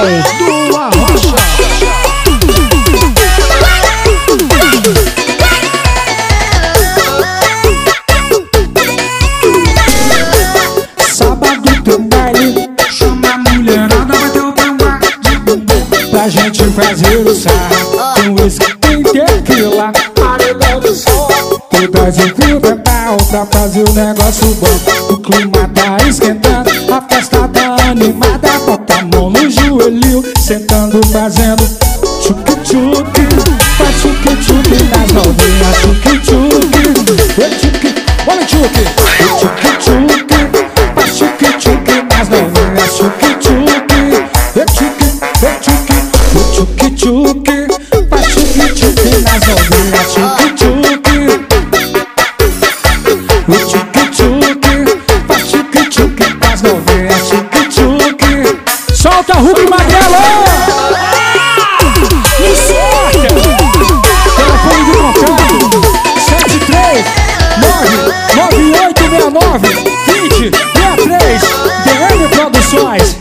Daniel do Arrocha. Sábado tem baile, chama a mulherada, vai ter bamba de bumbum. Pra gente fazer o sarro, com uísque tem tequila Paredão do sol, todas fio dental Pra fazer o negócio bom. O clima tá esquentando, fazendo tchuc-tchuc Faz tchuc-tchuc nas novinhas, tchuc-tchuc Oi, tchuc, olha o tchuc Oi, tchuc-tchuc Faz tchuc-tchuc nas novinhas, tchuc-tchuc Oi, tchuc, oi, tchuc, oi, tchuc-tchuc Faz tchuc-tchuc nas novinhas, tchuc-tchuc Oi, tchuc-tchuc Faz tchuc-tchuc nas novinhas, tchuc-tchuc Solta Hulk Magrelo! DM Produções.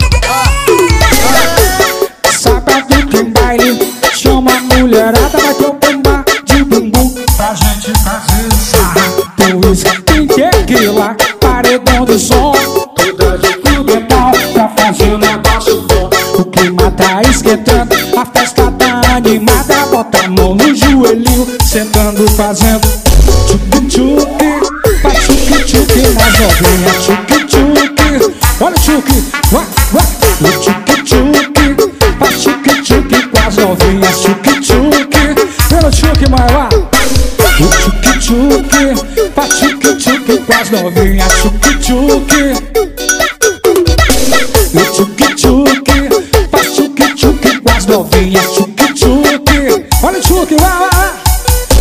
Sábado tem baile, chama a mulherada, vai ter um bamba de bumbum pra gente fazer sarra. Tem uísque, tem tequila, paredão do som, toda de fio dental pra fazer o negócio bom. O clima tá esquentando, a festa tá animada, bota a mão no joelhinho, sentando fazendo tchuc-tchuc, pra tchuc-tchuc nas novinhas, tchuc-tchuc. Olha o tchuc, tchuque com as novinhas tchuque tchuque O tchuque tchuque faz tchuque tchuque com as novinhas tchuque tchuque Olha o tchuque, vai lá.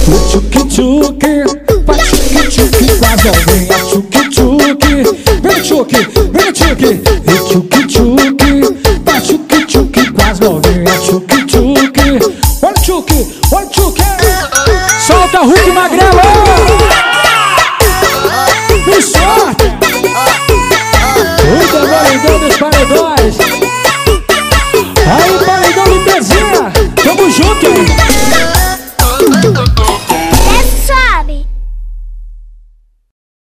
É o tchuque é tchuque faz é tchuque tchuque com as novinhas tchuque tchuque Vem tchuque, vem tchuque O tchuque. Tchuque faz tchuque tchuque com as novinhas tchuque tchuque Olha o tchuque, olha o tchuque. Solta Hulk Magrela.